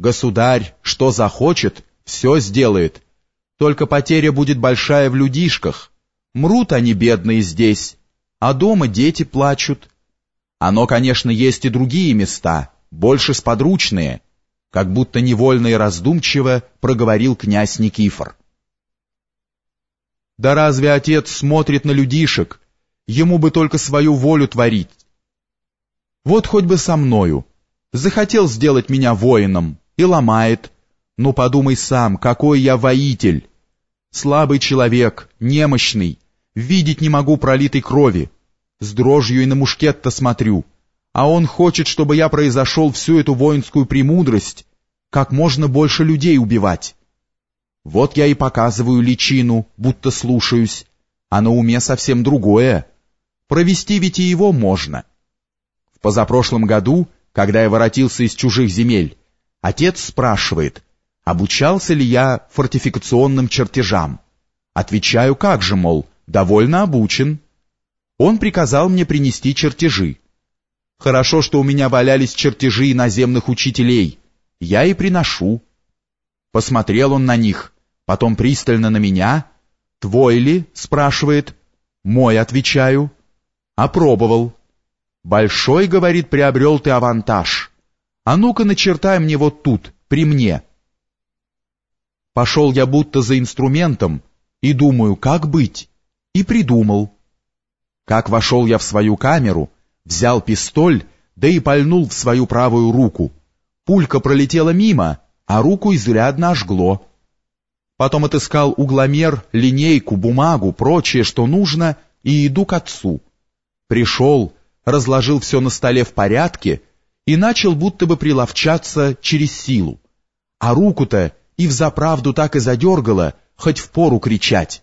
Государь, что захочет, все сделает. Только потеря будет большая в людишках. Мрут они, бедные, здесь, а дома дети плачут. Оно, конечно, есть и другие места, больше сподручные, как будто невольно и раздумчиво проговорил князь Никифор. Да разве отец смотрит на людишек? Ему бы только свою волю творить. Вот хоть бы со мною. Захотел сделать меня воином и ломает. Ну подумай сам, какой я воитель. Слабый человек, немощный, видеть не могу пролитой крови. С дрожью и на мушкет-то смотрю. А он хочет, чтобы я произошел всю эту воинскую премудрость, как можно больше людей убивать. Вот я и показываю личину, будто слушаюсь, а на уме совсем другое. Провести ведь и его можно. В позапрошлом году, когда я воротился из чужих земель, отец спрашивает, обучался ли я фортификационным чертежам. Отвечаю, как же, мол, довольно обучен. Он приказал мне принести чертежи. Хорошо, что у меня валялись чертежи иноземных учителей. Я и приношу. Посмотрел он на них, потом пристально на меня. «Твой ли?» — спрашивает. «Мой», — отвечаю. «Опробовал». «Большой, — говорит, — приобрел ты авантаж. А ну-ка начертай мне вот тут, при мне». Пошел я будто за инструментом и думаю, как быть, и придумал. Как вошел я в свою камеру, взял пистоль, да и пальнул в свою правую руку. Пулька пролетела мимо, а руку изрядно ожгло. Потом отыскал угломер, линейку, бумагу, прочее, что нужно, и иду к отцу. Пришел, разложил все на столе в порядке и начал будто бы приловчаться через силу. А руку-то и взаправду так и задергало, хоть в пору кричать.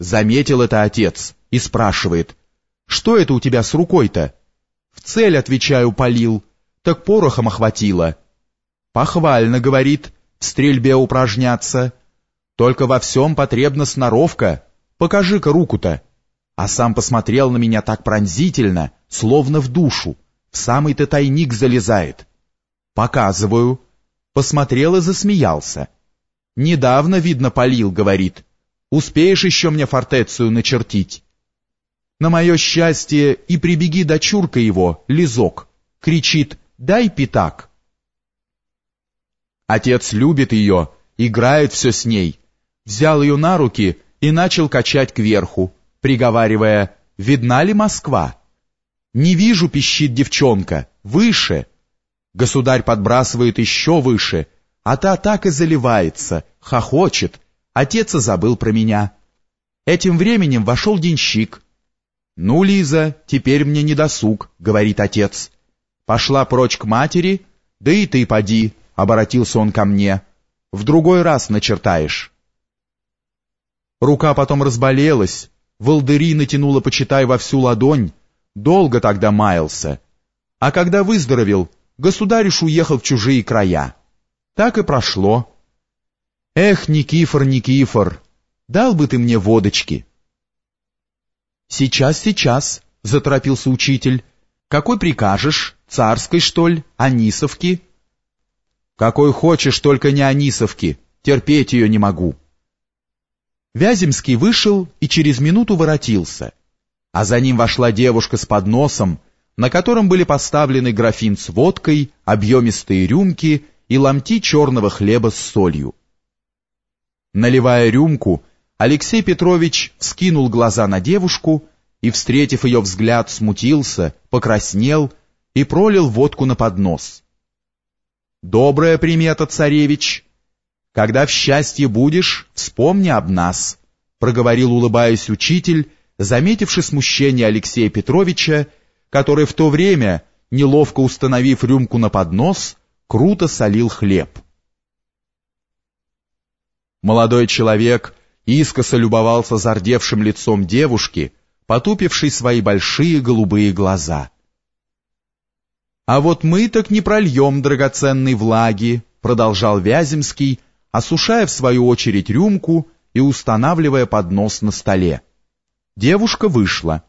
Заметил это отец и спрашивает, «Что это у тебя с рукой-то?» «В цель, отвечаю, полил, так порохом охватило». Похвально, говорит, в стрельбе упражняться. Только во всем потребна сноровка. Покажи-ка руку-то. А сам посмотрел на меня так пронзительно, словно в душу. В самый-то тайник залезает. Показываю. Посмотрел и засмеялся. Недавно, видно, полил, говорит. Успеешь еще мне фортецию начертить? На мое счастье, и прибеги дочурка его, Лизок. Кричит, дай пятак. Отец любит ее, играет все с ней. Взял ее на руки и начал качать кверху, приговаривая, «Видна ли Москва?» «Не вижу», — пищит девчонка, — «выше». Государь подбрасывает еще выше, а та так и заливается, хохочет. Отец забыл про меня. Этим временем вошел денщик. «Ну, Лиза, теперь мне не досуг», — говорит отец. Пошла прочь к матери, да и ты поди, обратился он ко мне. В другой раз начертаешь. Рука потом разболелась, волдыри натянула, почитай, во всю ладонь, долго тогда маялся. А когда выздоровел, государиш уехал в чужие края. Так и прошло. Эх, Никифор, Никифор, дал бы ты мне водочки. Сейчас, сейчас, заторопился учитель. Какой прикажешь, царской, что ли, анисовки? Какой хочешь, только не Анисовки, терпеть ее не могу. Вяземский вышел и через минуту воротился, а за ним вошла девушка с подносом, на котором были поставлены графин с водкой, объемистые рюмки и ломти черного хлеба с солью. Наливая рюмку, Алексей Петрович вскинул глаза на девушку и, встретив ее взгляд, смутился, покраснел и пролил водку на поднос. Добрая примета, царевич. Когда в счастье будешь, вспомни об нас, проговорил, улыбаясь учитель, заметивший смущение Алексея Петровича, который в то время, неловко установив рюмку на поднос, круто солил хлеб. Молодой человек искоса любовался зардевшим лицом девушки, потупившей свои большие голубые глаза. «А вот мы так не прольем драгоценной влаги», продолжал Вяземский, осушая в свою очередь рюмку и устанавливая поднос на столе. Девушка вышла.